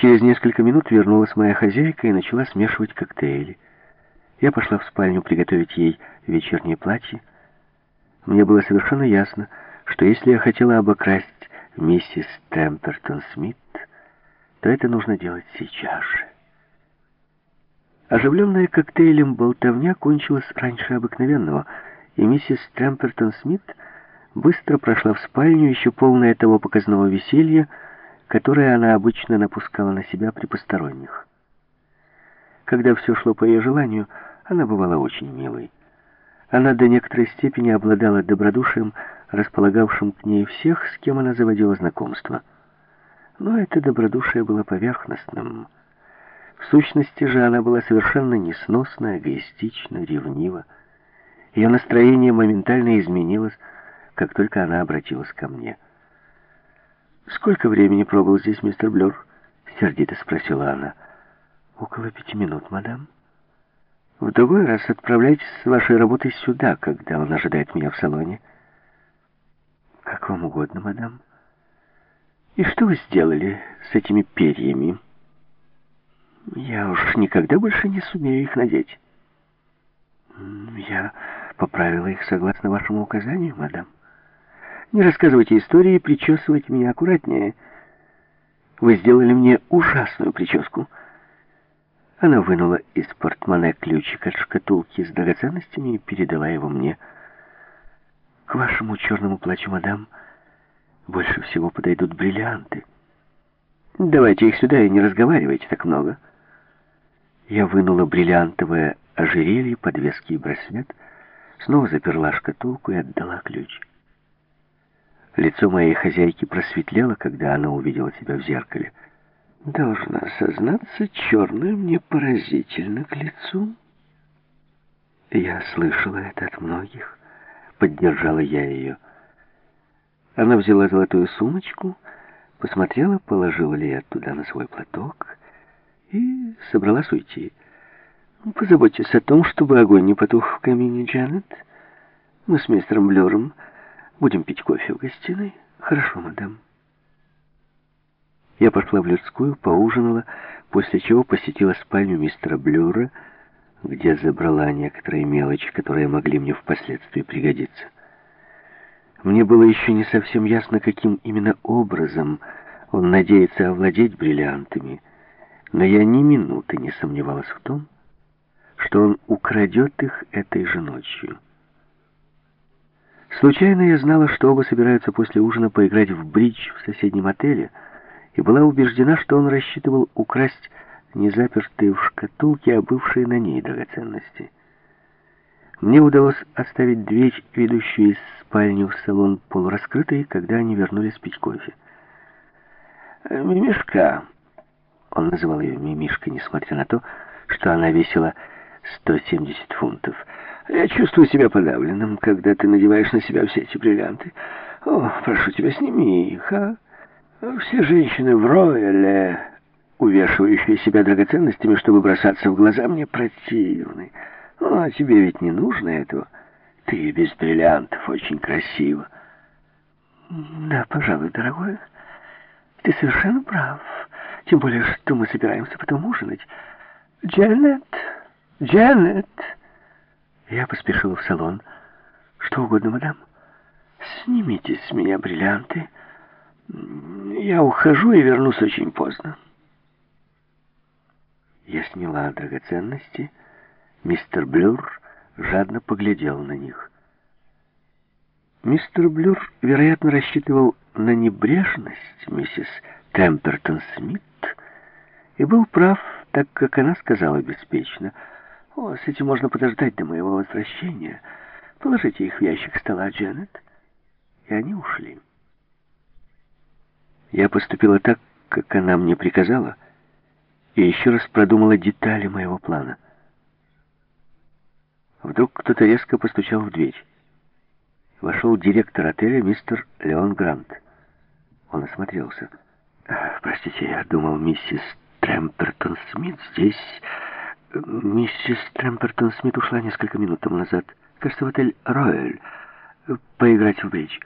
Через несколько минут вернулась моя хозяйка и начала смешивать коктейли. Я пошла в спальню приготовить ей вечернее платье. Мне было совершенно ясно, что если я хотела обокрасть миссис Темпертон Смит, то это нужно делать сейчас же. Оживленная коктейлем болтовня кончилась раньше обыкновенного, и миссис Темпертон Смит быстро прошла в спальню, еще полная того показного веселья, которое она обычно напускала на себя при посторонних. Когда все шло по ее желанию, она бывала очень милой. Она до некоторой степени обладала добродушием, располагавшим к ней всех, с кем она заводила знакомство. Но это добродушие было поверхностным. В сущности же она была совершенно несносна, эгоистична, ревнива. Ее настроение моментально изменилось, как только она обратилась ко мне. «Сколько времени пробыл здесь мистер Блюр?» — сердито спросила она. «Около пяти минут, мадам». «В другой раз отправляйтесь с вашей работой сюда, когда он ожидает меня в салоне». «Как вам угодно, мадам». «И что вы сделали с этими перьями?» «Я уж никогда больше не сумею их надеть». «Я поправила их согласно вашему указанию, мадам». Не рассказывайте истории, причесывайте меня аккуратнее. Вы сделали мне ужасную прическу. Она вынула из портмоне ключик от шкатулки с драгоценностями и передала его мне. К вашему черному платью, мадам, больше всего подойдут бриллианты. Давайте их сюда и не разговаривайте так много. Я вынула бриллиантовое ожерелье, подвески и браслет, снова заперла шкатулку и отдала ключ. Лицо моей хозяйки просветлело, когда она увидела себя в зеркале. Должна сознаться, черное мне поразительно к лицу. Я слышала это от многих. Поддержала я ее. Она взяла золотую сумочку, посмотрела, положила ли я туда на свой платок и собралась уйти. Позаботьтесь о том, чтобы огонь не потух в камине, Джанет. Мы с мистером Блюром Будем пить кофе в гостиной? Хорошо, мадам. Я пошла в людскую, поужинала, после чего посетила спальню мистера Блюра, где забрала некоторые мелочи, которые могли мне впоследствии пригодиться. Мне было еще не совсем ясно, каким именно образом он надеется овладеть бриллиантами, но я ни минуты не сомневалась в том, что он украдет их этой же ночью. Случайно я знала, что оба собираются после ужина поиграть в бридж в соседнем отеле, и была убеждена, что он рассчитывал украсть не запертые в шкатулке, а бывшие на ней драгоценности. Мне удалось оставить дверь, ведущую из спальни в салон, полураскрытой, когда они вернулись пить кофе. «Мимишка», — он называл ее Мимишкой, несмотря на то, что она весила 170 фунтов, — я чувствую себя подавленным, когда ты надеваешь на себя все эти бриллианты. О, прошу тебя, сними их, а? Все женщины в Рояле, увешивающие себя драгоценностями, чтобы бросаться в глаза, мне противны. Ну, а тебе ведь не нужно этого. Ты без бриллиантов очень красиво. Да, пожалуй, дорогой, ты совершенно прав. Тем более, что мы собираемся потом ужинать. Джанет, Джанет... Я поспешил в салон. «Что угодно, мадам. Снимите с меня бриллианты. Я ухожу и вернусь очень поздно». Я сняла драгоценности. Мистер Блюр жадно поглядел на них. Мистер Блюр, вероятно, рассчитывал на небрежность миссис Темпертон Смит и был прав, так как она сказала беспечно — о, с этим можно подождать до моего возвращения. Положите их в ящик стола, Дженнет. И они ушли. Я поступила так, как она мне приказала, и еще раз продумала детали моего плана. Вдруг кто-то резко постучал в дверь. Вошел директор отеля, мистер Леон Грант. Он осмотрелся. «Простите, я думал, миссис Трэмпертон Смит здесь...» Миссис Трэмпертон Смит ушла несколько минут тому назад. Кажется, в отель «Рояль» поиграть в бридж.